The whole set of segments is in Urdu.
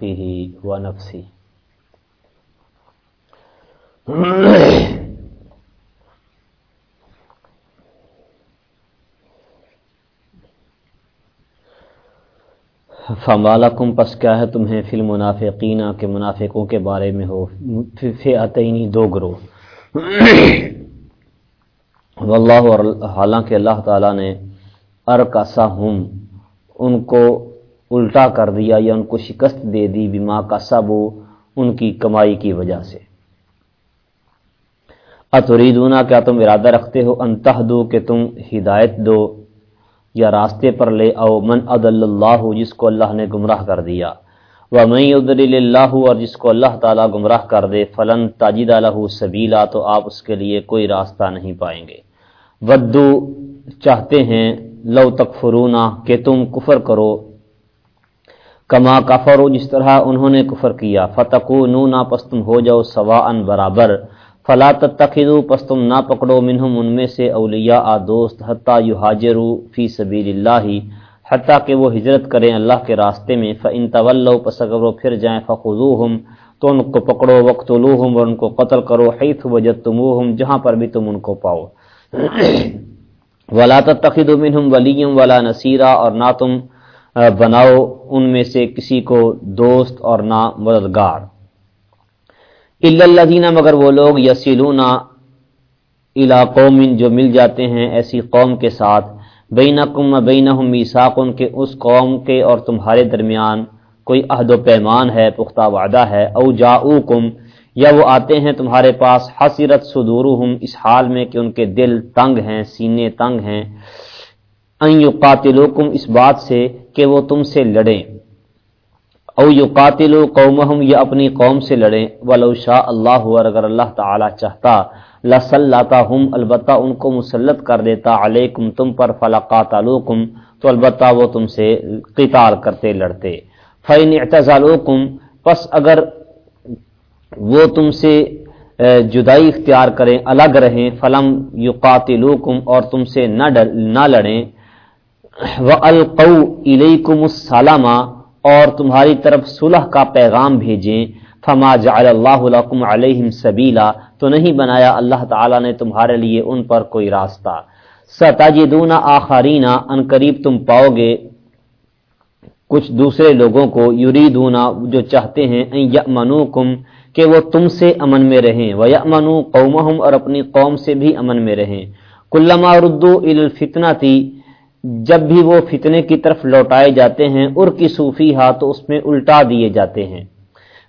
فيه ونفسي فمالکم پس کیا ہے تمہیں فی المنافقین کے منافقوں کے بارے میں ہو؟ فئتینی دو گروہ۔ واللہ اور حالانکہ اللہ تعالیٰ نے ارکسا ہم ان کو الٹا کر دیا یا ان کو شکست دے دی بما کا سب ان کی کمائی کی وجہ سے۔ اتریدونا کیا تم ارادہ رکھتے ہو؟ انتہ دو کہ تم ہدایت دو یا راستے پر لے او من عد اللہ، جس کو اللہ نے گمراہ کر دیا۔ وہ میں ادل اللہ، اور جس کو اللہ تعالیٰ گمراہ کر دے، فلن تاجد الہ سبیلا، تو آپ اس کے لیے کوئی راستہ نہیں پائیں گے۔ ودو، چاہتے ہیں، لو تک کہ تم کفر کرو۔ کما کفرو جس طرح انہوں نے کفر کیا۔ فتح نو پس تم ہو جاؤ سوا ان برابر۔ فلا تتخذو پس تم نہ پکڑو۔ منہم ان میں سے اولیاء آ دوست، حتیٰ یحاجرو فی سبیل اللہ حتیٰ کہ وہ ہجرت کریں اللہ کے راستے میں۔ فَإِن تَوَلَّوْ پس اگر وہ پھر جائیں، فَخُذُوهُمْ۔ تو ان کو پکڑو وقتلوہم اور ان کو قتل کرو۔ حیث وجدتموہم، جہاں پر بھی تم ان کو پاؤ۔ وَلَا تَتَّخِذُوا مِنْهُمْ وَلِيًّا وَلَا نَصِيرًا اور نہ تم بناؤ ان میں سے کسی کو دوست اور نہ مددگار۔ اللہ مگر وہ لوگ یسیلون قوم جو مل جاتے ہیں ایسی قوم کے ساتھ۔ بین کم بین کے، اس قوم کے اور تمہارے درمیان کوئی عہد و پیمان ہے، پختہ وعدہ ہے۔ او جا یا وہ آتے ہیں تمہارے پاس۔ حسرت صدور اس حال میں کہ ان کے دل تنگ ہیں، سینے تنگ ہیں۔ قاتلوکم اس بات سے کہ وہ تم سے لڑیں۔ او یو قاتل قومہم یا اپنی قوم سے لڑیں۔ ولو شاء اللہ، اور اگر اللہ تعالی چاہتا لسلاتا البتہ ان کو مسلط کر دیتا، علیکم، تم پر فلقاتلوکم، تو البتہ وہ تم سے قتال کرتے، لڑتے۔ فین اعتزالوکم پس اگر وہ تم سے جدائی اختیار کریں، الگ رہیں، فلم یقاتلوکم، اور تم سے نہ نہ لڑیں وَأَلْقَوْ إِلَيْكُمُ السَّلَامَ اور تمہاری طرف صلح کا پیغام بھیجیں۔ فما جعل اللہ لکم علیہم سبیلا تو نہیں بنایا، اللہ تعالی نے تمہارے لیے ان پر کوئی راستہ۔ ستجدون آخرین ان قریب تم پاؤ گے۔ کچھ دوسرے لوگوں کو، یریدون، جو چاہتے ہیں، ان یأمنوکم، کہ وہ تم سے امن میں رہیں۔ ویأمنو قومہم اور اپنی قوم سے بھی امن میں رہیں۔ کلما ردو الفتنہ تھی جب بھی وہ فتنے کی طرف لوٹائے جاتے ہیں ار کی صوفی ہا تو اس میں الٹا دیے جاتے ہیں۔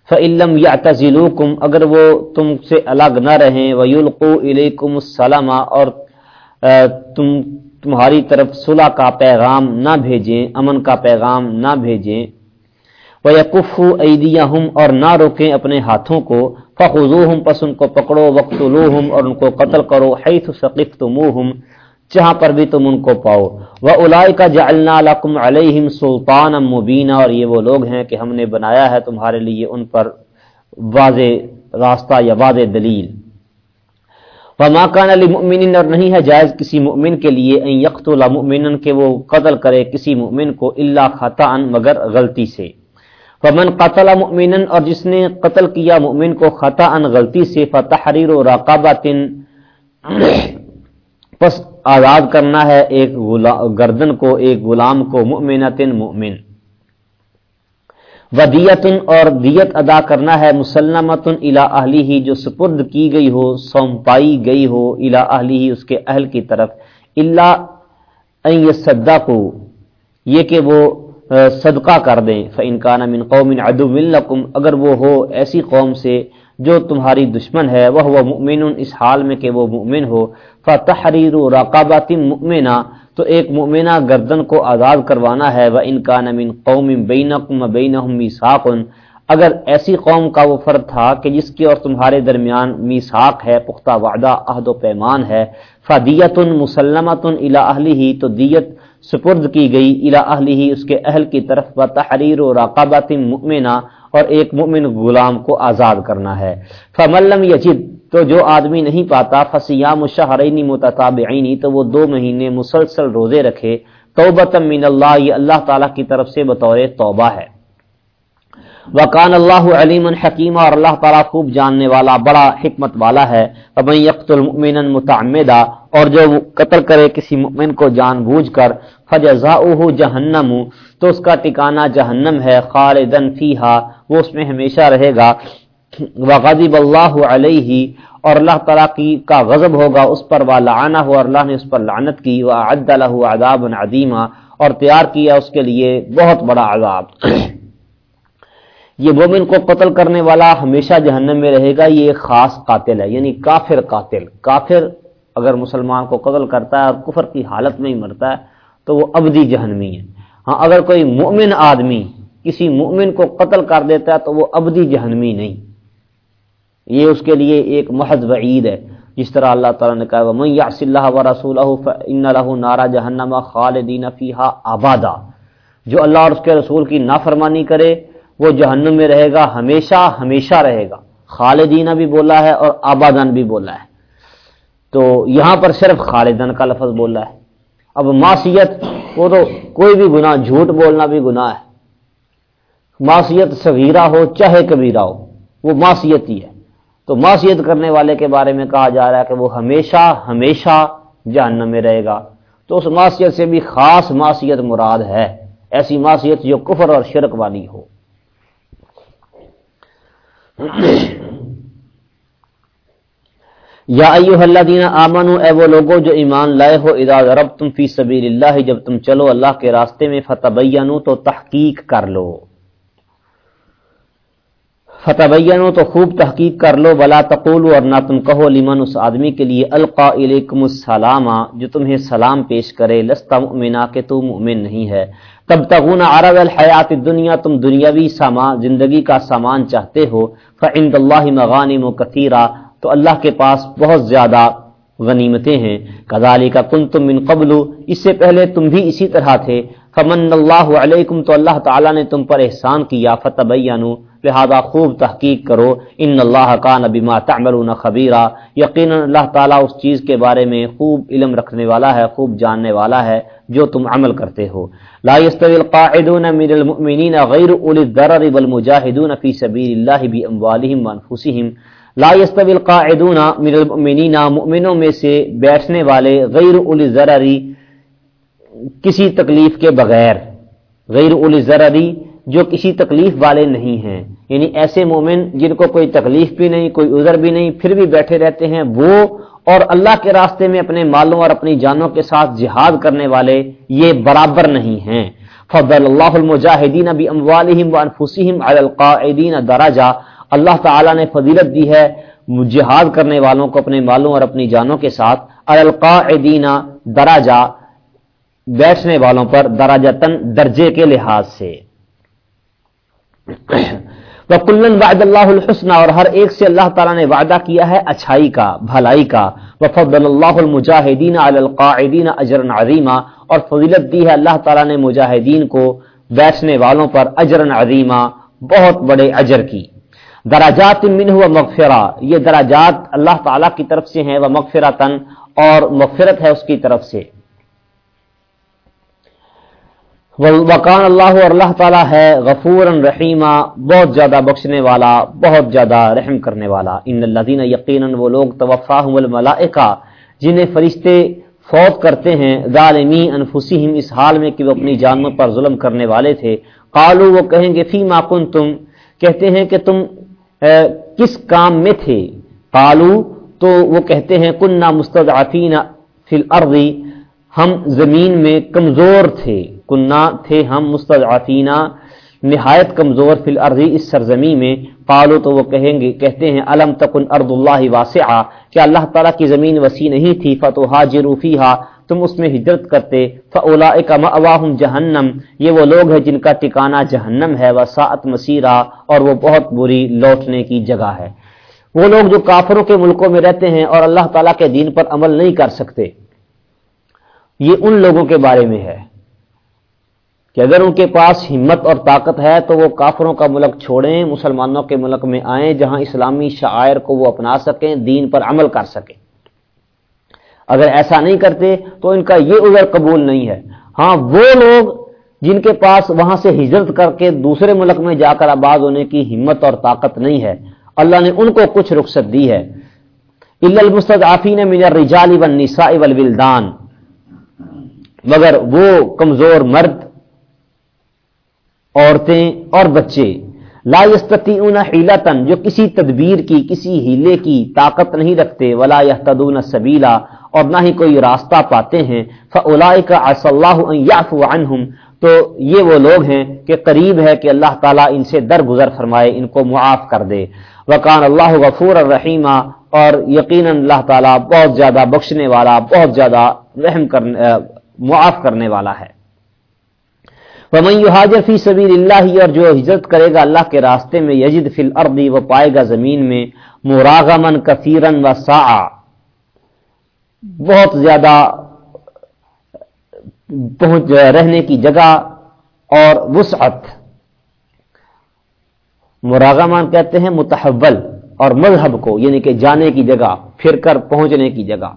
فعلم یا تزیلوکم اگر وہ تم سے الگ نہ رہیں ویلقو الیکم السلام، اور تم، تمہاری طرف صلح کا پیغام نہ بھیجیں، امن کا پیغام نہ بھیجیں۔ وہ یقف ہم اور نہ روکیں اپنے ہاتھوں کو۔ فخو پس ان کو پکڑو۔ وقت اور ان کو قتل کرو۔ حیث ثقیف جہاں پر بھی تم ان کو پاؤ۔ وہ الائی کا جالنا لکم علیہم سلطان مبینہ اور یہ وہ لوگ ہیں کہ ہم نے بنایا ہے تمہارے لیے ان پر واضح راستہ یا واضح دلیل۔ وہ ماکان علی مؤمن اور نہیں ہے جائز کسی مؤمن کے لیے ان یکت المؤمن کہ وہ قتل کرے کسی مؤمن کو اللہ خطا مگر غلطی سے۔ فمن قتل مؤمنا اور جس نے قتل کیا مؤمن کو خطا ان غلطی سے فتحریر و پس آزاد کرنا ہے ایک گردن کو، ایک غلام کو مؤمنت مؤمن۔ ودیتن اور دیت ادا کرنا ہے مسلمت الا اہلی ہی جو سپرد کی گئی ہو سونپائی گئی ہو الا اہلی ہی اس کے اہل کی طرف۔ اللہ صدا کو یہ کہ وہ صدقہ کر دیں۔ فنکان من قوم ادو ملکم اگر وہ ہو ایسی قوم سے جو تمہاری دشمن ہے وہ وہ مؤمن، اس حال میں کہ وہ مؤمن ہو۔ فتحریر رقابات مؤمنہ تو ایک مؤمنہ گردن کو آزاد کروانا ہے۔ وہ ان کا نمین قوم بینکم بینہم میساقن اگر ایسی قوم کا وہ فرد تھا کہ جس کی اور تمہارے درمیان میساق ہے، پختہ وعدہ، عہد و پیمان ہے۔ فدیت مسلمت الا اہلی ہی تو دیت سپرد کی گئی۔ الا اہلی اس کے اہل کی طرف۔ و تحریر و راقابات مؤمنہ اور ایک مومن غلام کو آزاد کرنا ہے۔ فملم یجد، تو جو آدمی نہیں پاتا فسیام شہرینی متطابعینی تو وہ دو مہینے مسلسل روزے رکھے۔ توبت من اللہ، یہ اللہ تعالیٰ کی طرف سے بطور توبہ ہے۔ وکان اللہ علیم حکیم اور اللہ تعالیٰ خوب جاننے والا، بڑا حکمت والا ہے۔ یقت المؤمن متعمدہ اور جو قتل کرے کسی مؤمن کو جان بوجھ کر فجزا جہنم تو اس کا ٹکانہ جہنم ہے خالدن فیہا وہ اس میں ہمیشہ رہے گا۔ وغضب اللہ علیہ اور اللہ تعالیٰ کی کا غضب ہوگا، اس پر وہ ہو اور اللہ نے اس پر لعنت کی۔ وہ له عذاب عظیمہ اور تیار کیا اس کے لیے بہت بڑا عذاب۔ یہ مومن کو قتل کرنے والا ہمیشہ جہنم میں رہے گا، یہ ایک خاص قاتل ہے یعنی کافر قاتل۔ کافر اگر مسلمان کو قتل کرتا ہے اور کفر کی حالت میں ہی مرتا ہے، تو وہ ابدی جہنمی ہے۔ ہاں اگر کوئی مومن آدمی کسی مومن کو قتل کر دیتا ہے، تو وہ ابدی جہنمی نہیں۔ یہ اس کے لیے ایک محض وعید ہے۔ جس طرح اللہ تعالیٰ نے کہا من یعص اللہ و رسول ان له نار جہنم خالدین فیہا آبادا جو اللہ اور اس کے رسول کی نافرمانی کرے وہ جہنم میں رہے گا، ہمیشہ ہمیشہ رہے گا۔ خالدینہ بھی بولا ہے اور آبادان بھی بولا ہے۔ تو یہاں پر صرف خالدن کا لفظ بولا ہے۔ اب معصیت، وہ تو کوئی بھی گناہ، جھوٹ بولنا بھی گناہ ہے۔ معصیت صغیرہ ہو، چاہے کبیرہ ہو، وہ معصیت ہی ہے۔ تو معصیت کرنے والے کے بارے میں کہا جا رہا ہے کہ وہ ہمیشہ ہمیشہ جہنم میں رہے گا۔ تو اس معصیت سے بھی خاص معصیت مراد ہے۔ ایسی معصیت جو کفر اور شرک والی ہو۔ یا ایوہ الذین آمنو، اے وہ لوگو جو ایمان لائے ہو، اذا ضربتم فی سبیل اللہ جب تم چلو اللہ کے راستے میں، فتبینو تو تحقیق کر لو۔ فتبینو تو خوب تحقیق کر لو بلا تقولو اور نہ تم کہو، لمن اس آدمی کے لیے القا الیکم السلام جو تمہیں سلام پیش کرے، لستا مؤمنا کہ تو مؤمن نہیں ہے۔ تب تغون عرب الحیات دنیا تم دنیاوی سامان، زندگی کا سامان چاہتے ہو، فعند اللہ مغانم و کثیرہ، تو اللہ کے پاس بہت زیادہ غنیمتیں ہیں۔ کزالی کا کن تم من قبل، اس سے پہلے تم بھی اسی طرح تھے۔ فمن اللہ علیکم، تو اللہ تعالیٰ نے تم پر احسان کیا فتح لہذا خوب تحقیق کرو، ان اللہ کا نبی تعملون خبیرہ یقینا اللہ تعالیٰ اس چیز کے بارے میں خوب علم رکھنے والا ہے، خوب جاننے والا ہے جو تم عمل کرتے ہو۔ لا يستوي القاعدون من المؤمنين غير اولي الضرر والمجاهدون في سبيل الله باموالهم وانفسهم لا يستوي القاعدون من المؤمنين مؤمنوں میں سے بیٹھنے والے غیر اولی ضرری کسی تکلیف کے بغیر، غیر اولی ضرری جو کسی تکلیف والے نہیں ہیں۔ یعنی ایسے مومن جن کو کوئی تکلیف بھی نہیں، کوئی عذر بھی نہیں، پھر بھی بیٹھے رہتے ہیں، وہ اور اللہ کے راستے میں اپنے مالوں اور اپنی جانوں کے ساتھ جہاد کرنے والے یہ برابر نہیں ہیں۔ فضل اللہ المجاہدین القاعدین دراجہ اللہ تعالی نے فضیلت دی ہے جہاد کرنے والوں کو اپنے مالوں اور اپنی جانوں کے ساتھ۔ القاعدین دراجہ بیٹھنے والوں پر دراجتن درجے کے لحاظ سے۔ وہ کلن وعد اللہ الحسن اور ہر ایک سے اللہ تعالیٰ نے وعدہ کیا ہے اچھائی کا، بھلائی کا۔ وفد اللہ المجاہدین القاعدین اجر عظیمہ اور فضیلت دی ہے اللہ تعالیٰ نے مجاہدین کو بیٹھنے والوں پر اجر عظیمہ، بہت بڑے اجر کی۔ دراجات منہ و مغفرہ یہ دراجات اللہ تعالیٰ کی طرف سے ہیں وہ مغفرتن اور مغفرت ہے اس کی طرف سے۔ وقان اللہ اور اللہ تعالیٰ ہے غفور رحیمہ بہت زیادہ بخشنے والا، بہت زیادہ رحم کرنے والا. ان اللہ یقیناً وہ لوگ توفا الملائکہ، جنہیں فرشتے فوت کرتے ہیں ظالمی انفسیم اس حال میں کہ وہ اپنی جانوں پر ظلم کرنے والے تھے. قالو وہ کہیں گے فی ما کن تم کہتے ہیں کہ تم کس کام میں تھے؟ قالو تو وہ کہتے ہیں کننا مستضعفین فی الارض ہم زمین میں کمزور تھے. کنہ تھے ہم مستضعفینہ، نہایت کمزور فی الارضی اس سرزمی میں۔ پالو تو وہ کہیں گے، کہتے ہیں علم تکن ارض اللہ واسعہ؟ کہ اللہ تعالیٰ کی زمین وسیع نہیں تھی؟ فتح حاجر فیہا، تم اس میں ہجرت کرتے۔ فاولائک مأواہم جہنم، یہ وہ لوگ ہیں جن کا ٹکانہ جہنم ہے۔ وساعت مسیرہ، اور وہ بہت بری لوٹنے کی جگہ ہے۔ وہ لوگ جو کافروں کے ملکوں میں رہتے ہیں اور اللہ تعالیٰ کے دین پر عمل نہیں کر سکتے۔ یہ ان لوگوں کے بارے میں ہے۔ کہ اگر ان کے پاس ہمت اور طاقت ہے تو وہ کافروں کا ملک چھوڑیں، مسلمانوں کے ملک میں آئیں جہاں اسلامی شاعر کو وہ اپنا سکیں، دین پر عمل کر سکیں۔ اگر ایسا نہیں کرتے تو ان کا یہ عذر قبول نہیں ہے۔ ہاں وہ لوگ جن کے پاس وہاں سے ہجرت کر کے دوسرے ملک میں جا کر آباد ہونے کی ہمت اور طاقت نہیں ہے۔ اللہ نے ان کو کچھ رخصت دی ہے۔ المستضعفین من الرجال والنساء والولدان۔ مگر وہ کمزور مرد عورتیں اور بچے، لا یستطیعون حیلتن جو کسی تدبیر کی، کسی ہیلے کی طاقت نہیں رکھتے، ولا یهتدون سبیلا، اور نہ ہی کوئی راستہ پاتے ہیں فاولئک عسى الله ان يعفو عنهم تو یہ وہ لوگ ہیں کہ قریب ہے کہ اللہ تعالیٰ ان سے درگزر فرمائے، ان کو معاف کر دے۔ وکان اللہ غفور الرحیمہ اور یقیناً اللہ تعالیٰ بہت زیادہ بخشنے والا، بہت زیادہ رحم کرنے، معاف کرنے والا ہے۔ ومن یحاجر فی سبیل اللہ اور جو ہجرت کرے گا اللہ کے راستے میں، یجد فی الارض، وہ پائے گا زمین میں مراغمن کثیرن و سا بہت زیادہ پہنچ رہنے کی جگہ اور وسعت۔ مراغمان کہتے ہیں متحول اور مذہب کو یعنی کہ جانے کی جگہ، پھر کر پہنچنے کی جگہ۔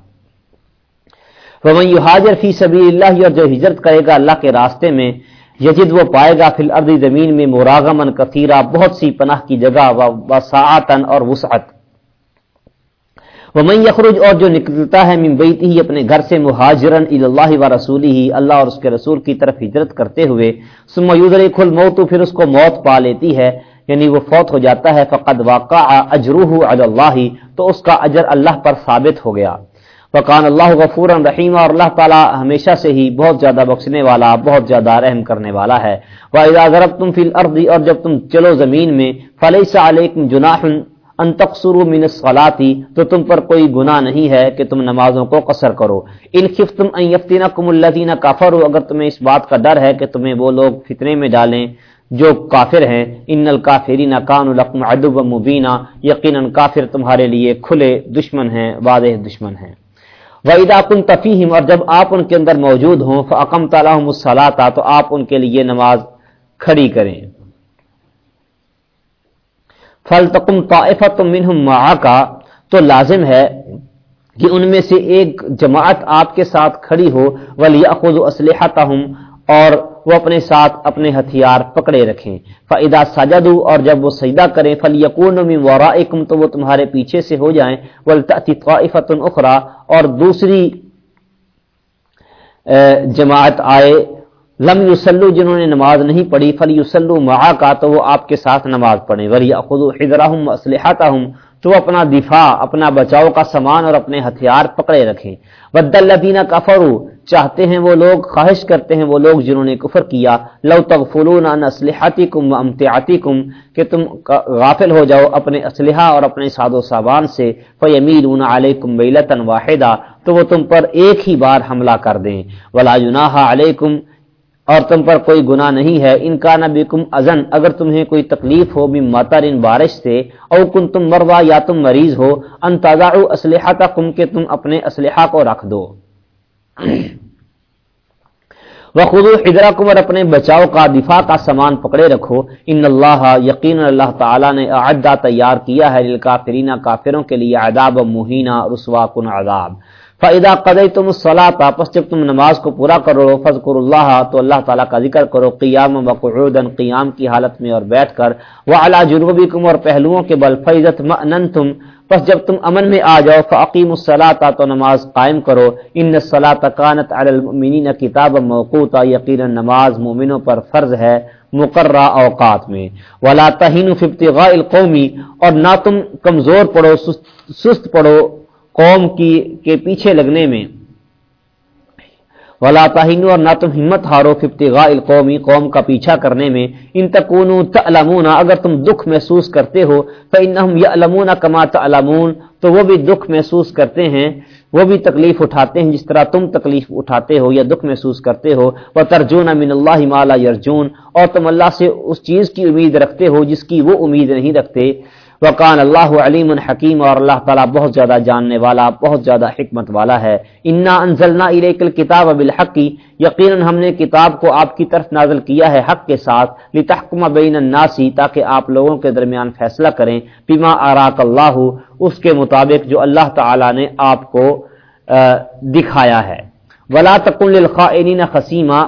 حاضر فی سبی اللہ اور جو ہجرت کرے گا اللہ کے راستے میں یجد وہ پائے گا فی الارض زمین میں مراغمن کثیرہ، بہت سی پناہ کی جگہ وساعتن اور وسعت۔ وہ میں یخرج اور جو نکلتا ہے من بیتی ہی اپنے گھر سے مہاجرن اللہ و رسولی ہی اللہ اور اس کے رسول کی طرف ہجرت کرتے ہوئے، ثم یدرک الموت، پھر اس کو موت پا لیتی ہے یعنی وہ فوت ہو جاتا ہے، فقد واقع اجروہ علی اللہ، تو اس کا اجر اللہ پر ثابت ہو گیا۔ فقان اللہ غفور رحیم اور اللہ تعالیٰ ہمیشہ سے ہی بہت زیادہ بخشنے والا، بہت زیادہ رحم کرنے والا ہے۔ وَإِذَا ضَرَبْتُمْ فِي الْأَرْضِ، اور جب تم چلو زمین میں، فَلَيْسَ عَلَيْكُمْ جُنَاحٌ ان تقصروا من الصلاتی تو تم پر کوئی گناہ نہیں ہے کہ تم نمازوں کو قصر کرو۔ ان خفتم ان یفتنکم الذین کفروا اگر تمہیں اس بات کا ڈر ہے کہ تمہیں وہ لوگ فتنے میں ڈالیں جو کافر ہیں ان الکافرین کانوا لکم عدوا مبینا یقینا کافر تمہارے لیے کھلے دشمن ہیں، واضح دشمن ہیں۔ وَإِذَا کن تفیم اور جب آپ ان کے اندر موجود ہوں فقم لَهُمُ الصَّلَاةَ، تو آپ ان کے لیے نماز کھڑی کریں۔ فل تکم طائفت منہم کا تو لازم ہے کہ ان میں سے ایک جماعت آپ کے ساتھ کھڑی ہو ولی خود اسلحہ اور وہ اپنے ساتھ اپنے ہتھیار پکڑے رکھیں۔ فعدا سجد اور جب وہ سجدہ کریں فل یقون ورا تو وہ تمہارے پیچھے سے ہو جائیں۔ ولطفت اخرا اور دوسری جماعت آئے۔ لم یوسلو جنہوں نے نماز نہیں پڑھی فل یوسلو مہا کا تو وہ آپ کے ساتھ نماز پڑھیں۔ ولی خود حضرہم اسلحہ تو اپنا دفاع، اپنا بچاؤ کا سامان اور اپنے ہتھیار پکڑے رکھیں۔ بد الدینہ کفرو چاہتے ہیں وہ لوگ، خواہش کرتے ہیں وہ لوگ جنہوں نے کفر کیا۔ لو تغفلون عن اسلحاتی کم امتیاتی کم کہ تم غافل ہو جاؤ اپنے اسلحہ اور اپنے ساد و سامان سے۔ فیمیلون علیکم بیلتن واحدہ تو وہ تم پر ایک ہی بار حملہ کر دیں۔ ولا جناح علیکم اور تم پر کوئی گناہ نہیں ہے۔ ان کا نبی کم ازن اگر تمہیں کوئی تکلیف ہو بھی ماتر ان بارش سے، او کن تم مروا، یا تم مریض ہو، ان تازہ اسلحہ کا کم کے تم اپنے اسلحہ کو رکھ دو۔ وہ ادرا کمر اپنے بچاؤ کا، دفاع کا سامان پکڑے رکھو۔ ان اللہ، یقین اللہ تعالیٰ نے اعدہ تیار کیا ہے کافرین کافروں کے لیے عذاب مہینہ رسوا کن عذاب۔ فائدہ قدئی تم صلاح آپس جب تم نماز کو پورا کرو فض کر اللہ تو اللہ تعالیٰ کا ذکر کرو قیام وقعودن قیام کی حالت میں اور بیٹھ کر وہ اعلیٰ جنوبی کم اور پہلوؤں کے بل فیضت من تم پس جب تم امن میں آ جاؤ فعقیم الصلاۃ تو نماز قائم کرو ان صلاح کانت المنین کتاب موقوتا، یقینا نماز مومنوں پر فرض ہے، مقررہ اوقات میں۔ ولا تہین ففتی القومی اور نہ تم کمزور پڑھو سست پڑھو قوم کی، کے پیچھے لگنے میں۔ ولا تاہین اور نہ تم ہمت ہارو ففتغاء القومی قوم کا پیچھا کرنے میں۔ ان تکون تعلمون، اگر تم دکھ محسوس کرتے ہو فانہم یعلمون کما تعلمون۔ تو وہ بھی دکھ محسوس کرتے ہیں، وہ بھی تکلیف اٹھاتے ہیں، جس طرح تم تکلیف اٹھاتے ہو یا دکھ محسوس کرتے ہو۔ وہ ترجون من اللہ مالا یرجون اور تم اللہ سے اس چیز کی امید رکھتے ہو جس کی وہ امید نہیں رکھتے۔ وقان اللہ علیم الحکیم اور اللہ تعالیٰ بہت زیادہ جاننے والا، بہت زیادہ حکمت والا ہے۔ انا انزلنا الیک الکتاب بالحق۔ یقینا ہم نے کتاب کو آپ کی طرف نازل کیا ہے حق کے ساتھ۔ لتحکم بین الناس تاکہ آپ لوگوں کے درمیان فیصلہ کریں۔ بما اراک اللہ، اس کے مطابق جو اللہ تعالیٰ نے آپ کو دکھایا ہے۔ ولا تکن للخائنین خسیما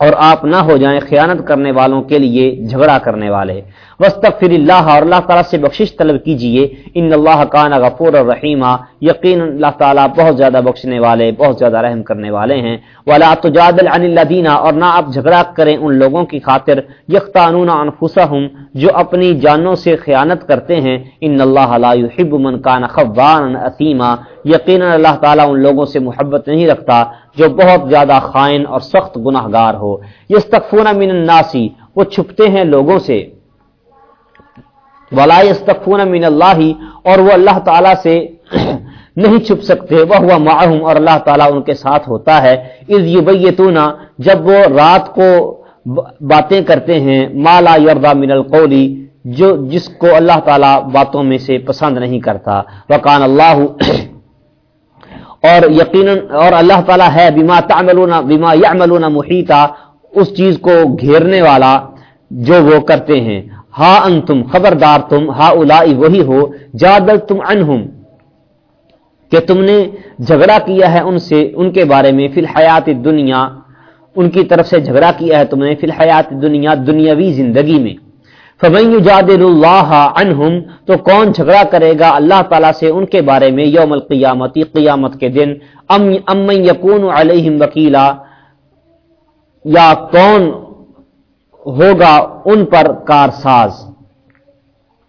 اور آپ نہ ہو جائیں خیانت کرنے والوں کے لیے جھگڑا کرنے والے۔ وسطر اللہ اور اللہ تعالیٰ سے بخشش طلب کیجیے ان اللہ کان غفور اور رحیمہ یقین اللہ تعالیٰ بہت زیادہ بخشنے والے، بہت زیادہ رحم کرنے والے ہیں۔ ولا تجادل عن الدینہ اور نہ آپ جھگڑا کریں ان لوگوں کی خاطر۔ یختانون انفسہم، جو اپنی جانوں سے خیانت کرتے ہیں۔ ان اللہ لا يحب من کان خوان اثیما۔ یقینا اللہ تعالیٰ ان لوگوں سے محبت نہیں رکھتا۔ جو بہت زیادہ خائن اور سخت گناہ گار ہو۔ یستخفون من الناسی وہ چھپتے ہیں لوگوں سے۔ ولا یستخفون من اللہ، اور وہ اللہ تعالیٰ سے نہیں چھپ سکتے۔ وہ ہوا معہم، اور اللہ تعالیٰ ان کے ساتھ ہوتا ہے۔ از یبیتون، جب وہ رات کو باتیں کرتے ہیں مالا یردا من القولی جو جس کو اللہ تعالیٰ باتوں میں سے پسند نہیں کرتا۔ وکان اللہ اور یقیناً اور اللہ تعالیٰ ہے بیما تعملون بیما یعملون محیطا، اس چیز کو گھیرنے والا جو وہ کرتے ہیں۔ ہا انتم، خبردار تم، ہا الائی وہی ہو جادل تم انہم کہ تم نے جھگڑا کیا ہے ان سے، ان کے بارے میں، فی الحیات دنیا ان کی طرف سے جھگڑا کیا ہے تم نے، فی الحیات دنیا دنیاوی زندگی میں۔ فبین جادل اللہ عنہم تو کون جھگڑا کرے گا اللہ تعالیٰ سے ان کے بارے میں یوم القیامتی قیامت کے دن؟ ام ام یقون علیہم وکیلا، یا کون ہوگا ان پر کارساز؟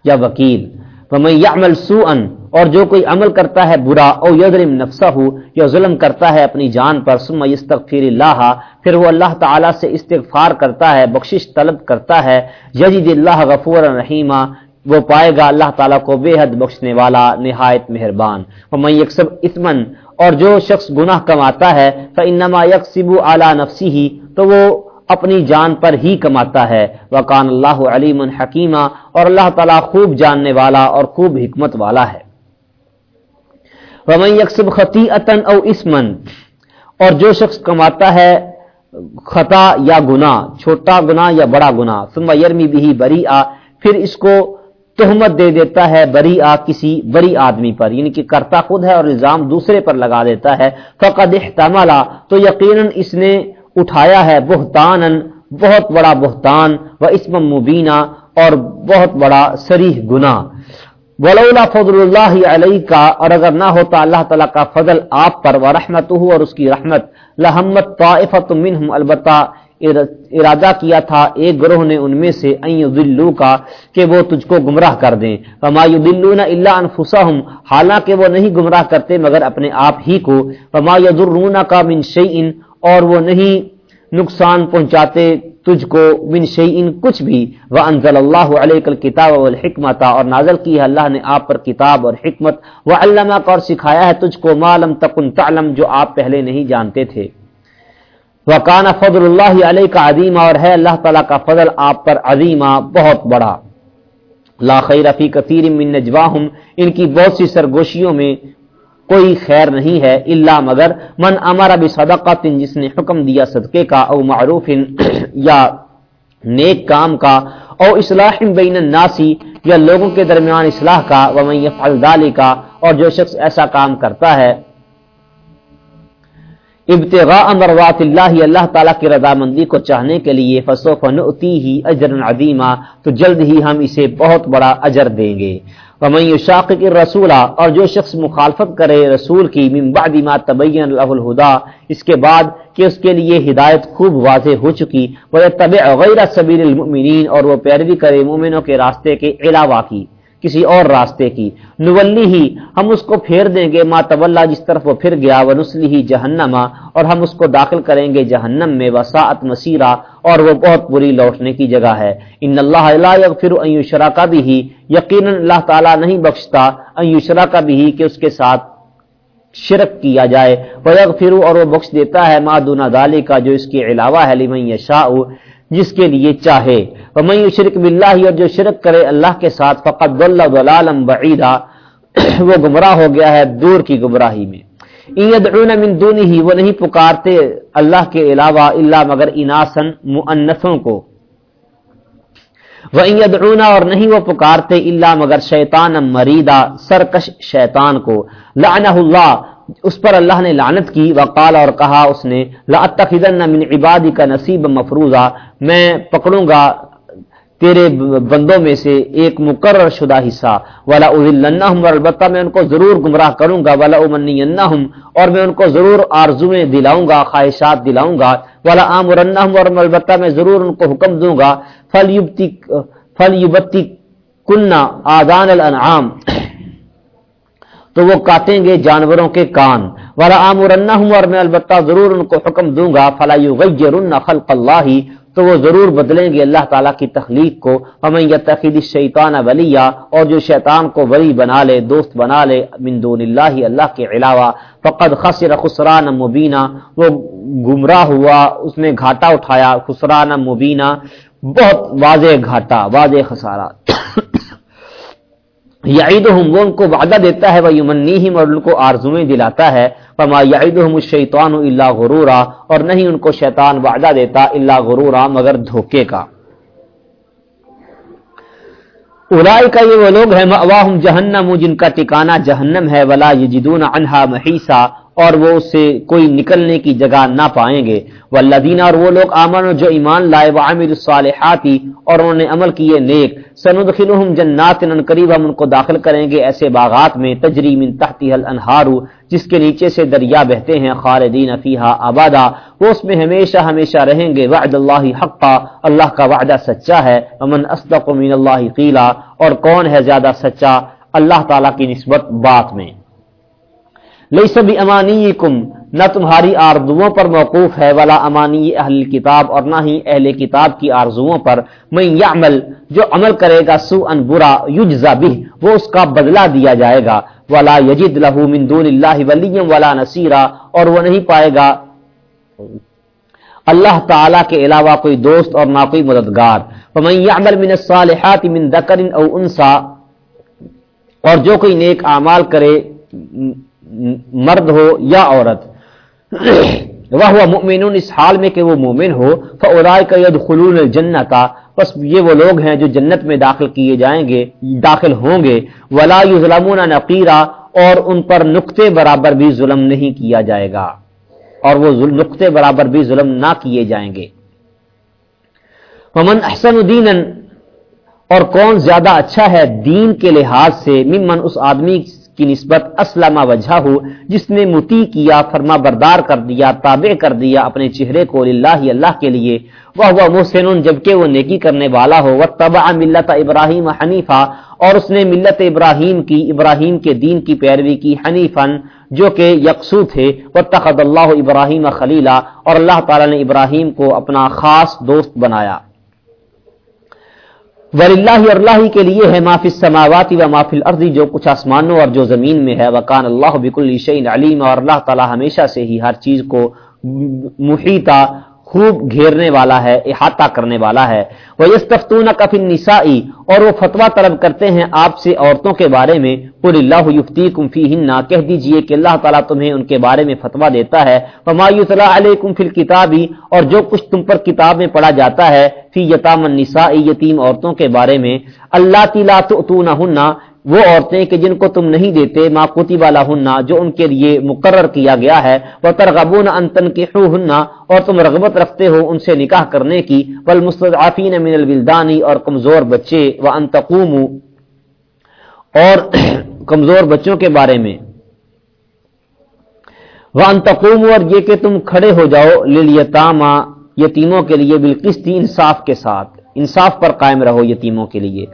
یا وکیل۔ فمن یعمل سوءا اور جو کوئی عمل کرتا ہے برا، او یظلم نفسہ یا ظلم کرتا ہے اپنی جان پر، ثم یستغفر اللہ، پھر وہ اللہ تعالی سے استغفار کرتا ہے، بخشش طلب کرتا ہے، یجد اللہ غفور رحیمہ وہ پائے گا اللہ تعالیٰ کو بے حد بخشنے والا، نہایت مہربان۔ ومن یکسب اثمن اور جو شخص گناہ کماتا ہے، فانما یکسب علی نفسه تو وہ اپنی جان پر ہی کماتا ہے۔ وکان اللہ علیم حکیمہ اور اللہ تعالیٰ خوب جاننے والا اور خوب حکمت والا ہے۔ ومن یکسب خطی او اسمن اور جو شخص کماتا ہے خطا یا گنا چھوٹا گنا یا بڑا گنا ثم یرمی بھی بری آ پھر اس کو تہمت دے دیتا ہے بری آ کسی بری آدمی پر یعنی کہ کرتا خود ہے اور الزام دوسرے پر لگا دیتا ہے۔ فقد احتملا تو یقیناً اس نے اٹھایا ہے بہتان بہت بڑا بہتان و اسم مبینہ اور بہت بڑا سریح گنا ولولا فضل اللہ علیہ کا اور اگر نہ ہوتا اللہ تعالیٰ کا فضل آپ پر و رحمت اور اس کی رحمت لحمت طائفت منہم، البتہ ارادہ کیا تھا ایک گروہ نے ان میں سے دلو کا کہ وہ تجھ کو گمراہ کر دیں۔ وما دلون اللہ انفسہم، حالانکہ وہ نہیں گمراہ کرتے مگر اپنے آپ ہی کو۔ وما یضرون کا من شیئن، اور وہ نہیں نقصان پہنچاتے تجھ کو من شیئن کچھ بھی۔ وانزل اللہ علیہ الکتاب والحکمت اور نازل کی ہے اللہ نے آپ پر کتاب اور حکمت۔ وعلمک اور سکھایا ہے تجھ کو ما لم تکن تعلم، جو آپ پہلے نہیں جانتے تھے۔ وکان فضل اللہ علیہ کا عظیمہ اور ہے اللہ تعالیٰ کا فضل آپ پر عظیمہ، بہت بڑا۔ لا خیر فی کثیر من نجواہم، ان کی بہت سی سرگوشیوں میں کوئی خیر نہیں ہے اللہ مگر من امر بصدقت جس نے حکم دیا صدقے کا، او معروف یا نیک کام کا، او اصلاح بین الناسی یا لوگوں کے درمیان اصلاح کا، ومن یفعل ذلك اور جو شخص ایسا کام کرتا ہے۔ ابتغاء مرضات اللہ اللہ تعالیٰ کی رضامندی کو چاہنے کے لیے، فسوف نؤتیہ اجرا عظیما، تو جلد ہی ہم اسے بہت بڑا اجر دیں گے۔ ومن يشاقق الرسول، اور جو شخص مخالفت کرے رسول کی، من بعد ما تبین له الهدى، اس کے بعد کہ اس کے لیے ہدایت خوب واضح ہو چکی وہ تبع غیر سبیل المؤمنین اور وہ پیروی کرے مومنوں کے راستے کے علاوہ کی۔ کسی اور راستے کی۔ نولی ہی ہم اس کو پھیر دیں گے، ما طلّہ جس طرف وہ پھر گیا وہ نسلی ہی جہنما اور ہم اس کو داخل کریں گے جہنم میں، وساعت مسیرہ۔ اور وہ بہت بری لوٹنے کی جگہ ہے۔ ان اللہ یغفر ان یشرا کا بھی ہی یقیناً اللہ تعالیٰ نہیں بخشتا ان یشرا کا بھی ہی کہ اس کے ساتھ شرک کیا جائے۔ وہ یغفر اور وہ بخش دیتا ہے، ما دون دالی کا جو اس کے علاوہ ہے، لمن یشاء۔ جس کے لیے چاہے۔ ومن شرک باللہ اور جو شرک کرے اللہ کے ساتھ فقط ضل ضلالا بعیدا وہ گمراہ ہو گیا ہے دور کی گمراہی میں۔ یدعون من دونه، وہ نہیں پکارتے اللہ کے علاوہ الا مگر اناسن مؤنثوں کو۔ وہ یدعون اور نہیں وہ پکارتے الا مگر شیطان مریدا، سرکش شیطان کو۔ لعنہ اللہ اس پر اللہ نے لعنت کی، وقال اور کہا اس نے لاتخذن من عبادی کا نصیب مفروضہ میں پکڑوں گا تیرے بندوں میں سے ایک مقرر شدہ حصہ۔ والا اور البتہ میں ان کو ضرور گمراہ کروں گا۔ والا امنی اور میں ان کو ضرور آرزویں دلاؤں گا، خواہشات دلاؤں گا۔ والا عام اور البتہ میں ضرور ان کو حکم دوں گا۔ فل یوبتی فل یوبتی الانعام تو وہ کاٹیں گے جانوروں کے کان۔ ورا والا عام اور میں البتہ ضرور ان کو حکم دوں گا، فلا یغیرن خلق اللہ تو وہ ضرور بدلیں گے اللہ تعالیٰ کی تخلیق کو۔ ہمیں یتخذ الشیطان ولیہ اور جو شیطان کو ولی بنا لے، دوست بنا لے، من دون اللہ اللہ کے علاوہ، فقد خسر خسران مبینہ وہ گمراہ ہوا، اس نے گھاٹا اٹھایا خسران مبینہ بہت واضح گھاٹا، واضح خسارہ یعید وہ ان کو وعدہ دیتا ہے وہ یمنیہم اور ان کو آرزویں دلاتا ہے۔ فما یعیدہم الشیطان الا غرورا، اور نہیں ان کو شیطان وعدہ دیتا الا غرورا، مگر دھوکے کا۔ اولائی کا یہ وہ لوگ ہیں، مأواہم جہنم، جن کا ٹکانہ جہنم ہے، ولا یجدون عنہا محیسا اور وہ اس سے کوئی نکلنے کی جگہ نہ پائیں گے۔ والذین، اور وہ لوگ آمن جو ایمان لائے وعمل الصالحاتی اور انہوں نے عمل کیے نیک۔ سندخلہم جنات، ان قریب ہم ان کو داخل کریں گے۔ ایسے باغات میں، تجری من تحتی الانہار، جس کے نیچے سے دریا بہتے ہیں، خالدین فیہا آبادا۔ وہ اس میں ہمیشہ ہمیشہ رہیں گے۔ وعد اللہ حقا، اللہ کا وعدہ سچا ہے۔ ومن اصدق من اللہ قیلا، اور کون ہے زیادہ سچا؟ اللہ تعالیٰ کی نسبت بات میں۔ لئی سبھی امانی کم نہ تمہاری آرزوؤں پر موقوف ہے والا امانی اہل کتاب، اور نہ ہی اہل کتاب کی آرزوؤں پر۔ میں یہ عمل جو عمل کرے گا سو ان برا، یجزا بھی وہ اس کا بدلہ دیا جائے گا۔ والا یجد لہو من دون اللہ ولیم والا نصیرہ اور وہ نہیں پائے گا۔ اللہ تعالی کے علاوہ کوئی دوست اور نہ کوئی مددگار۔ میں عمل من الصالحات من ذکر او انسا، اور جو کوئی نیک اعمال کرے مرد ہو یا عورت وہ ہوا اس حال میں کہ وہ مومن ہو فورائے کا ید خلون الجنت بس یہ وہ لوگ ہیں جو جنت میں داخل کیے جائیں گے، داخل ہوں گے۔ ولا ظلم نقیرہ اور ان پر نقطے برابر بھی ظلم نہیں کیا جائے گا۔ اور وہ نقطے برابر بھی ظلم نہ کیے جائیں گے۔ ومن احسن الدین اور کون زیادہ اچھا ہے دین کے لحاظ سے، ممن اس آدمی کی نسبت اسلم وجہ ہو جس نے متی کیا، فرما بردار کر دیا، تابع کر دیا اپنے چہرے کو اللہ اللہ کے لیے۔ وہ وہ محسن، جبکہ وہ نیکی کرنے والا ہو۔ وہ تبا ملت ابراہیم حنیفہ، اور اس نے ملت ابراہیم کی، ابراہیم کے دین کی پیروی کی حنیفن جو کہ یکسو تھے۔ وہ تخد اللہ ابراہیم خلیلہ، اور اللہ تعالی نے ابراہیم کو اپنا خاص دوست بنایا۔ ور اللہ اور اللہ کے لیے ہے معافی سماواتی و معافی الارضی جو کچھ آسمانوں اور جو زمین میں ہے۔ وکان اللہ بک الشین علیم اور اللہ تعالی ہمیشہ سے ہی ہر چیز کو محیطہ خوب گھیرنے والا ہے، احاطہ کرنے والا ہے۔ وہ اس تفتون نسائی اور وہ فتوا طلب کرتے ہیں آپ سے عورتوں کے بارے میں۔ پور اللہ یفتی کمفی ہننا کہہ دیجیے کہ اللہ تعالیٰ تمہیں ان کے بارے میں فتوا دیتا ہے۔ فمایو صلاح علیہ کمفل کتابی اور جو کچھ تم پر کتاب میں پڑھا جاتا ہے۔ فی یتام النسائی یتیم عورتوں کے بارے میں۔ اللہ تلا تو وہ عورتیں کہ جن کو تم نہیں دیتے ماں کوتی والا جو ان کے لیے مقرر کیا گیا ہے وہ ترغبون انتن اور تم رغبت رکھتے ہو ان سے نکاح کرنے کی بل مستعفین من البلدانی اور کمزور بچے و انتقوم اور کمزور بچوں کے بارے میں۔ وہ انتقوم اور یہ کہ تم کھڑے ہو جاؤ للیتاما یتیموں کے لیے بالکشتی انصاف کے ساتھ۔ انصاف پر قائم رہو یتیموں کے لیے۔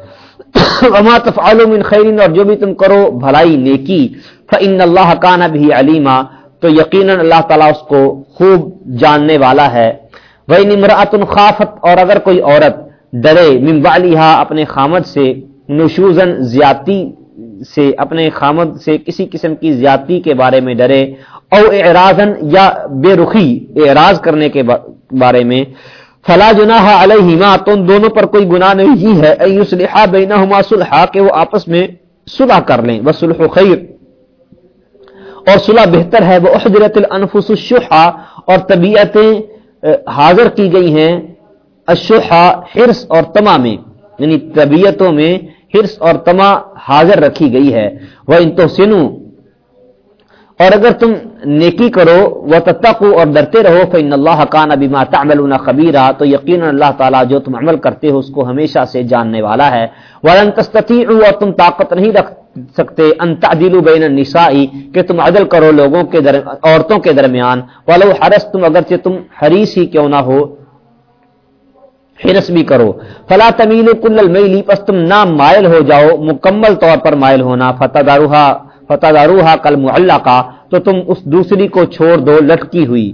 وما تفعلوا من خیر اور جو بھی تم کرو بھلائی نیکی فان اللہ کان بھی علیما تو یقینا اللہ تعالیٰ اس کو خوب جاننے والا ہے۔ وہ نمرات خافت، اور اگر کوئی عورت ڈرے، من والیہا اپنے خامد سے نشوزن زیاتی سے، اپنے خامد سے کسی قسم کی زیادتی کے بارے میں ڈرے، او اعراضن یا بے رخی اعراض کرنے کے بارے میں فلا جناح علیہما تو ان دونوں پر کوئی گناہ نہیں ہے ایسلحا بینہما صلحا، کہ وہ آپس میں صلح کر لیں، وصلح خیر۔ اور صلح بہتر ہے وہ احضرت الانفس الشحا، اور طبیعتیں حاضر کی گئی ہیں الشحا، حرص اور تما میں۔ یعنی طبیعتوں میں حرص اور تما حاضر رکھی گئی ہے۔ وہ ان تو سنو اور اگر تم نیکی کرو وہ تتقو اور ڈرتے رہو فن اللہ کان ابھی ماتا خبیرہ تو یقین اللہ تعالیٰ جو تم عمل کرتے ہو، اس کو ہمیشہ سے جاننے والا ہے۔ ورن تستطیعوا اور تم طاقت نہیں رکھ سکتے۔ ان تعدلوا بین النساء، کہ تم عدل کرو لوگوں کے در... عورتوں کے درمیان۔ ولو حرس تم اگرچہ تم حریص ہی کیوں نہ ہو حرس بھی کرو۔ فلا تمیل کل المیلی پس تم نہ مائل ہو جاؤ، مکمل طور پر مائل ہونا۔ فتح داروہا فتح داروہا کل محلہ کا تو تم اس دوسری کو چھوڑ دو، لٹکی ہوئی۔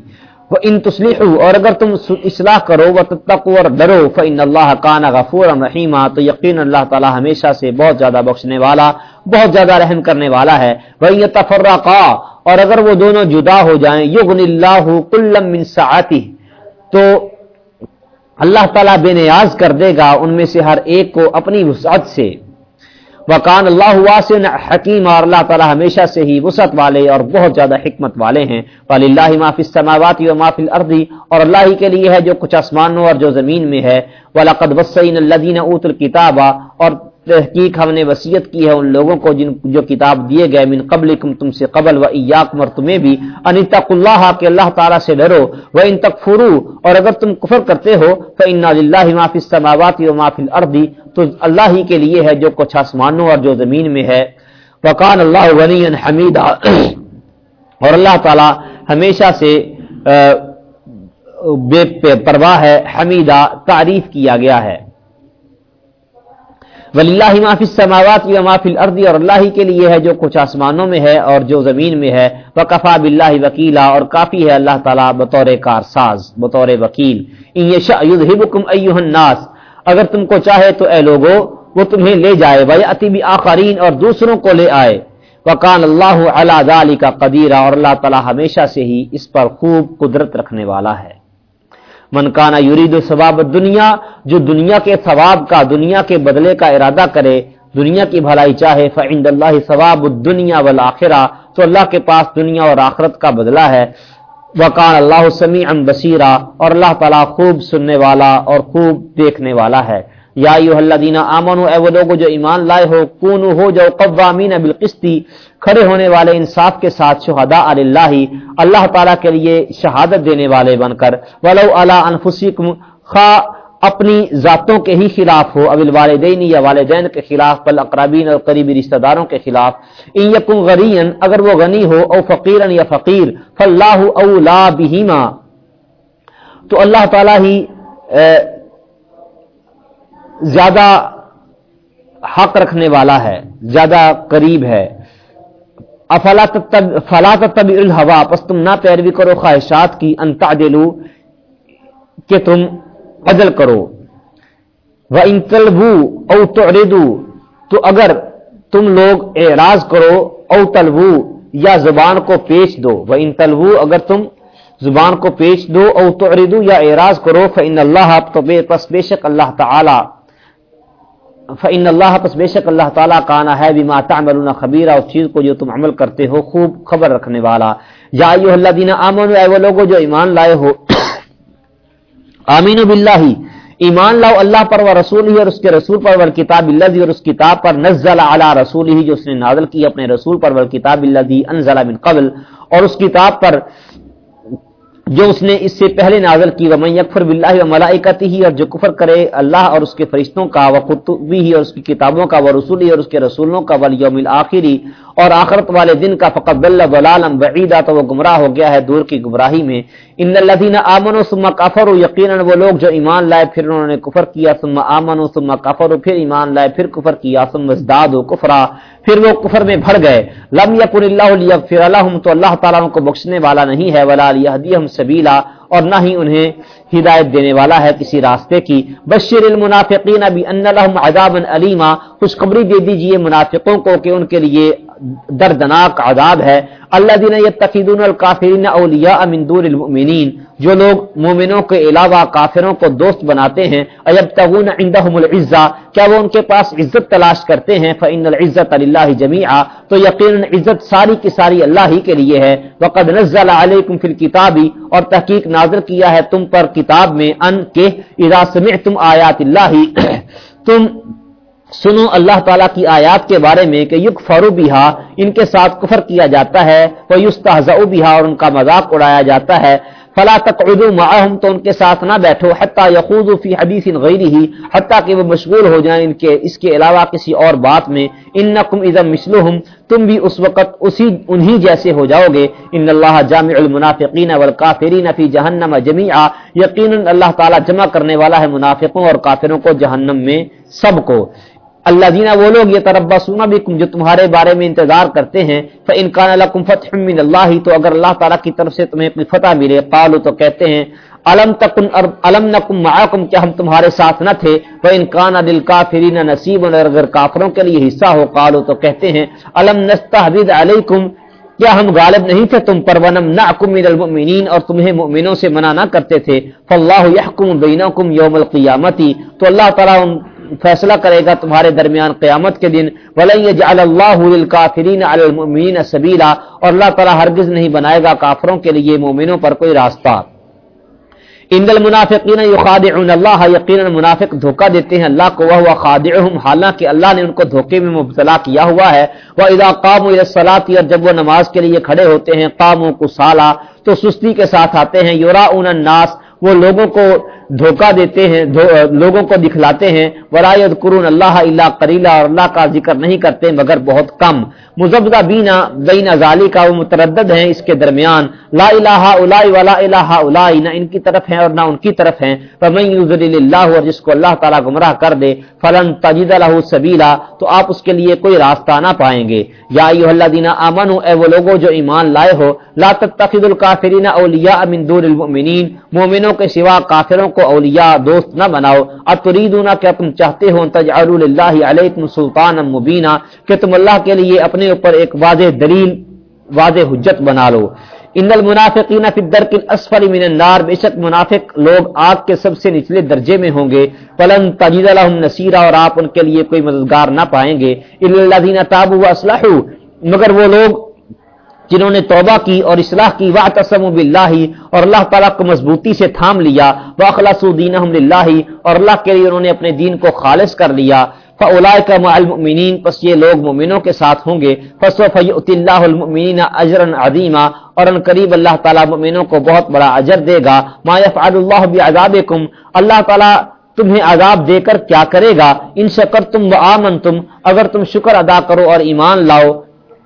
وہ ان تسلیح اور اگر تم اصلاح کرو وہ تتقو اور ڈرو فن اللہ کانا غفور رحیمہ تو یقین اللہ تعالی ہمیشہ سے بہت زیادہ بخشنے والا، بہت زیادہ رحم کرنے والا ہے۔ وہ یہ اور اگر وہ دونوں جدا ہو جائیں یغن اللہ کلم من سعاتی تو اللہ تعالیٰ بے نیاز کر دے گا، ان میں سے ہر ایک کو اپنی وسعت سے۔ وکان اللہ واسن حکیم اور اللہ تعالیٰ ہمیشہ سے ہی وسعت والے اور بہت زیادہ حکمت والے ہیں۔ ولی اللہ معافی سماواتی و معافی الردی اور اللہ ہی کے لیے ہے جو کچھ آسمانوں اور جو زمین میں ہے۔ ولاقد وسعین اللہ اوت الکتاب اور تحقیق ہم نے وصیت کی ہے ان لوگوں کو جن جو کتاب دیے گئے، من قبل تم سے قبل، و ایاکم اور تمہیں بھی، ان تق اللہ، کہ اللہ تعالیٰ سے ڈرو وہ ان تک فرو اور اگر تم کفر کرتے ہو تو ان اللہ معافی سماوات و معافی اردی تو اللہ ہی کے لیے ہے جو کچھ آسمانوں اور جو زمین میں ہے۔ وقان اللہ غنی حمید اور اللہ تعالیٰ ہمیشہ سے بے پرواہ ہے، حمیدہ، تعریف کیا گیا ہے۔ ولی اللہ معافی سماوات یا معافی الردی اور اللہ ہی کے لیے ہے جو کچھ آسمانوں میں ہے اور جو زمین میں ہے۔ وہ کفا بلّہ وکیلا اور کافی ہے اللہ تعالیٰ بطور کار ساز بطور وکیل۔ الناس، اگر تم کو چاہے تو اے لوگو، وہ تمہیں لے جائے۔ بھائی اطیبی آخرین اور دوسروں کو لے آئے۔ وکان اللہ اللہ علی کا قدیرہ اور اللہ تعالیٰ ہمیشہ سے ہی اس پر خوب قدرت رکھنے والا ہے۔ منکانہ یورید ثواب دنیا جو دنیا کے ثواب کا، دنیا کے بدلے کا ارادہ کرے، دنیا کی بھلائی چاہے، فعند اللہ ثواب دنیا والآخرہ۔ تو اللہ کے پاس دنیا اور آخرت کا بدلہ ہے۔ وقان اللہ سمیع بصیرہ، اور اللہ تعالیٰ خوب سننے والا اور خوب دیکھنے والا ہے۔ یا ایوہ الذین آمنوا، اے وہ لوگ جو ایمان لائے ہو، کونو ہو جو قوامین بالقسطی کھڑے ہونے والے انصاف کے ساتھ شہداء اللہ اللہ تعالیٰ کے لیے شہادت دینے والے بن کر۔ ولو علی انفسکم خا اپنی ذاتوں کے ہی خلاف ہو، ابل والدین یا والدین کے خلاف پل اقربین اور قریبی رشتہ داروں کے خلاف۔ ان یکم غرین اگر وہ غنی ہو، او فقیرن یا فقیر، فاللہ اولا بہیما تو اللہ تعالیٰ ہی زیادہ حق رکھنے والا ہے، زیادہ قریب ہے۔ فلا تب الحوا پس تم نہ پیروی کرو خواہشات کی انتا دلو کہ تم عدل کرو۔ وہ ان طلبو او تو تو اگر تم لوگ اعراض کرو او طلبو یا زبان کو پیش دو۔ وہ ان طلبو اگر تم زبان کو پیش دو او تو یا اعراض کرو فن اللہ تو بے پس بے شک اللہ تعالی فن اللہ پس بے شک اللہ تعالیٰ کا آنا ہے بھی ماتا ملون خبیر اس چیز کو جو تم عمل کرتے ہو، خوب خبر رکھنے والا۔ یا اللہ دینا امن اے وہ لوگ جو ایمان لائے ہو۔ آمین باللہ، ایمان لاؤ اللہ پر و رسول ہی، اور اس کے رسول پر ور کتاب اللہ اور اس کتاب پر نزل علی رسول ہی، جو اس نے نازل کی اپنے رسول پر ور کتاب اللہ انزل من قبل، اور اس کتاب پر جو اس نے اس سے پہلے نازل کی وہ یکفر بلّہ و ملائکتی ہی اور جو کفر کرے اللہ اور اس کے فرشتوں کا وہ قطبی ہی اور اس کی کتابوں کا وہ رسولی اور اس کے رسولوں کا ولیوم الآخری اور آخرت والے دن کا فقط بل ولالم بعیدہ تو وہ گمراہ ہو گیا ہے دور کی گمراہی میں۔ ان الذین آمنوا ثم کفروا یقینا وہ لوگ جو ایمان لائے، پھر انہوں نے کفر کیا۔ ثم آمنوا ثم کفروا پھر ایمان لائے، پھر کفر کیا۔ ثم ازدادوا کفرا پھر وہ کفر میں بھر گئے۔ لم یکن اللہ لیغفر لهم، تو اللہ تعالی ان کو بخشنے والا نہیں ہے۔ ولا لیہدیہم سبیلا اور نہ ہی انہیں ہدایت دینے والا ہے کسی راستے کی۔ بشیر المنافقین ابھی ان لهم عذاب علیما خوشخبری دے دیجیے منافقوں کو کہ ان کے لیے دردناک عذاب ہے۔ اللہ دین یتخذون الکافرین اولیاء من دون المؤمنین جو لوگ مومنوں کے علاوہ کافروں کو دوست بناتے ہیں، ایبتغون عندهم العزہ کیا وہ ان کے پاس عزت تلاش کرتے ہیں؟ فان العزت للہ جميعا تو یقینا عزت ساری کی ساری اللہ ہی کے لیے ہے۔ وقد نزل علیکم فی الکتاب اور تحقیق نازل کیا ہے تم پر کتاب میں، ان کے اذا سمعتم آیات اللہ، تم سنو اللہ تعالیٰ کی آیات کے بارے میں کہ یق فرو بہا، ان کے ساتھ کفر کیا جاتا ہے وہ یوستاز اور ان کا مذاق اڑایا جاتا ہے۔ فلا تقعدوا معهم تو ان کے ساتھ نہ بیٹھو، حتی یخوضوا فی حدیث غیرہ حتی کہ وہ مشغول ہو جائیں ان کے، اس کے علاوہ کسی اور بات میں۔ انکم اذا مثلهم تم بھی اس وقت اسی، انہی جیسے ہو جاؤ گے۔ ان اللہ جامع المنافقین والکافرین فی جہنم جميعا یقینا اللہ تعالی جمع کرنے والا ہے منافقوں اور کافروں کو جہنم میں سب کو۔ اللہ دینا وہ لوگ یہ تربا سونا بھی جو تمہارے بارے میں انتظار کرتے ہیں انکان اللہ فتح من اللہ تو اگر اللہ تعالیٰ کی طرف سے تمہیں اپنی فتح ملے قالو تو کہتے ہیں علم تکن علم نکم معاکم کیا ہم تمہارے ساتھ نہ تھے وہ انکان دل کافرین نصیب اگر کافروں کے لیے حصہ ہو قالو تو کہتے ہیں علم نستحبید علیکم کیا ہم غالب نہیں تھے تم پر، ونم نہ من المؤمنین اور تمہیں مؤمنوں سے منع نہ کرتے تھے فاللہ یحکم بینکم یوم القیامتی تو اللہ تعالیٰ فیصلہ کرے گا تمہارے درمیان قیامت کے دن سبیلا اور اللہ تعالیٰ ہرگز نہیں بنائے گا کافروں کے لیے مومنوں پر کوئی راستہ۔ ان المنافقین یخادعون اللہ یقینا منافق دھوکہ دیتے ہیں اللہ کو وہ خادعهم، حالانکہ اللہ نے ان کو دھوکے میں مبتلا کیا ہوا ہے۔ وہ اذا قاموا الى الصلاه اور جب وہ نماز کے لیے کھڑے ہوتے ہیں، قاموا کسالا تو سستی کے ساتھ آتے ہیں یراؤن الناس، وہ لوگوں کو دھوکہ دیتے ہیں دھو, لوگوں کو دکھلاتے ہیں ورایت قرون اللہ اللہ کریلا اور اللہ کا ذکر نہیں کرتے مگر بہت کم۔ مزبدہ بینا بینا ظالی کا وہ متردد ہیں اس کے درمیان۔ لا الہ الائی ولا الہ الائی نہ ان کی طرف ہیں اور نہ ان کی طرف ہیں۔ فمن یذلل اللہ اور جس کو اللہ تعالی گمراہ کر دے فلن تجد له سبیلا تو آپ اس کے لیے کوئی راستہ نہ پائیں گے۔ یا ایھا الذین آمنوا اے وہ لوگوں جو ایمان لائے ہو لا تتخذوا الکافرین اولیاء من دون المؤمنین مومنوں کے سوا کافروں کو اولیاء دوست نہ بناؤ۔ اب تریدونا کیا تم چاہتے ہو تجعلوا للہ علیکم سلطانا مبینا، کہ تم اللہ کے لیے اپنے اوپر ایک واضح دلیل، واضح حجت بنا لو۔ ان المنافقین فی الدرک الاسفل من النار، بے شک منافق لوگ آگ کے سب سے نچلے درجے میں ہوں گے۔ فلن تجد لهم نصیرا، اور آپ ان کے لیے کوئی مددگار نہ پائیں گے۔ الا الذين تابوا واصلحوا مگر وہ لوگ جنہوں نے توبہ کی اور اصلاح کی واہ تسم بلّہ اور اللہ تعالیٰ کو مضبوطی سے تھام لیا وہ اخلاص الدین اور اللہ کے لیے انہوں نے اپنے دین کو خالص کر لیا۔ فلاء کا المؤمنین، پس یہ لوگ مومنوں کے ساتھ ہوں گے۔ فص اللہ المؤمنین اجرا عظیما، اور ان قریب اللہ تعالیٰ مومنوں کو بہت بڑا اجر دے گا۔ ما يفعل اللہ بعذابکم، اللہ تعالیٰ تمہیں عذاب دے کر کیا کرے گا؟ ان شکر تم و آمن تم اگر تم شکر ادا کرو اور ایمان لاؤ۔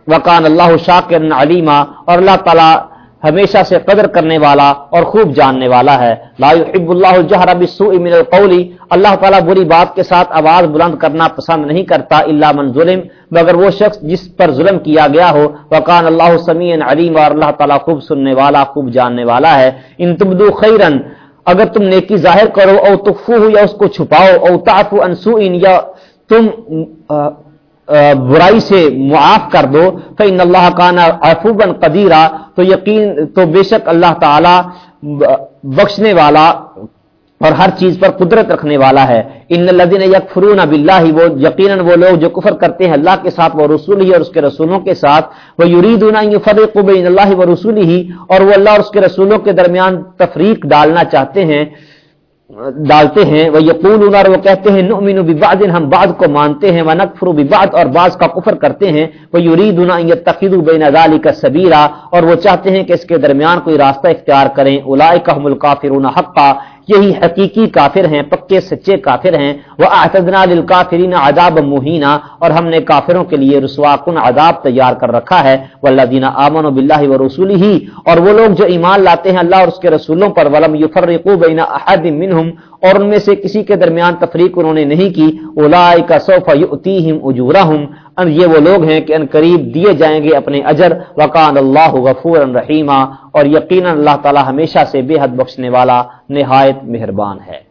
وکان اللہ شاکر علیما اور اللہ تعالیٰ ہمیشہ سے قدر کرنے والا اور خوب جاننے والا ہے۔ لا يحب اللہ الجہر بالسوء من القول۔ اللہ تعالیٰ بری بات کے ساتھ آواز بلند کرنا پسند نہیں کرتا الا من ظلم۔ مگر وہ شخص جس پر ظلم کیا گیا ہو وکان اللہ سمیع علیم اور اللہ تعالیٰ خوب سننے والا، خوب جاننے والا ہے۔ ان تبدو خیرن اگر تم نیکی ظاہر کرو او تخفوه یا اس کو چھپاؤ او تعفو عن سوء یا تم برائی سے معاف کر دو تو ان اللہ کانا افوبن قدیرہ تو یقین، تو بے شک اللہ تعالی بخشنے والا اور ہر چیز پر قدرت رکھنے والا ہے۔ ان الدین یکفرون باللہ وہ یقیناً وہ لوگ جو کفر کرتے ہیں اللہ کے ساتھ وہ رسول ہی اور اس کے رسولوں کے ساتھ وہ یریدون ان یفرقوا بین اللہ و رسول ہی اور وہ اللہ اور اس کے رسولوں کے درمیان تفریق ڈالنا چاہتے ہیں۔ ڈالتے ہیں وہ یقول وہ کہتے ہیں، نؤمن ببعض، ہم بعض کو مانتے ہیں ونکفر ببعض، اور بعض کا کفر کرتے ہیں وہ یریدون ان یتخذوا بین ذلک سبیلا اور وہ چاہتے ہیں کہ اس کے درمیان کوئی راستہ اختیار کریں اولئک هم الکافرون حقا۔ یہی حقیقی کافر ہیں، پکے سچے کافر ہیں۔ وہ اعتدنا للکافرین عذاب مہینہ اور ہم نے کافروں کے لیے رسوا کن عذاب تیار کر رکھا ہے۔ والذین آمنوا باللہ ہی اور وہ لوگ جو ایمان لاتے ہیں اللہ اور اس کے رسولوں پر، ولم یفرقوا بین احد منہم اور ان میں سے کسی کے درمیان تفریق انہوں نے نہیں کی اولائی کا صوفہ یؤتیہم اجورہم۔ ان یہ وہ لوگ ہیں کہ ان قریب دیے جائیں گے اپنے اجر۔ وکان اللہ غفور رحیمہ اور یقینا اللہ تعالی ہمیشہ سے بے حد بخشنے والا نہایت مہربان ہے۔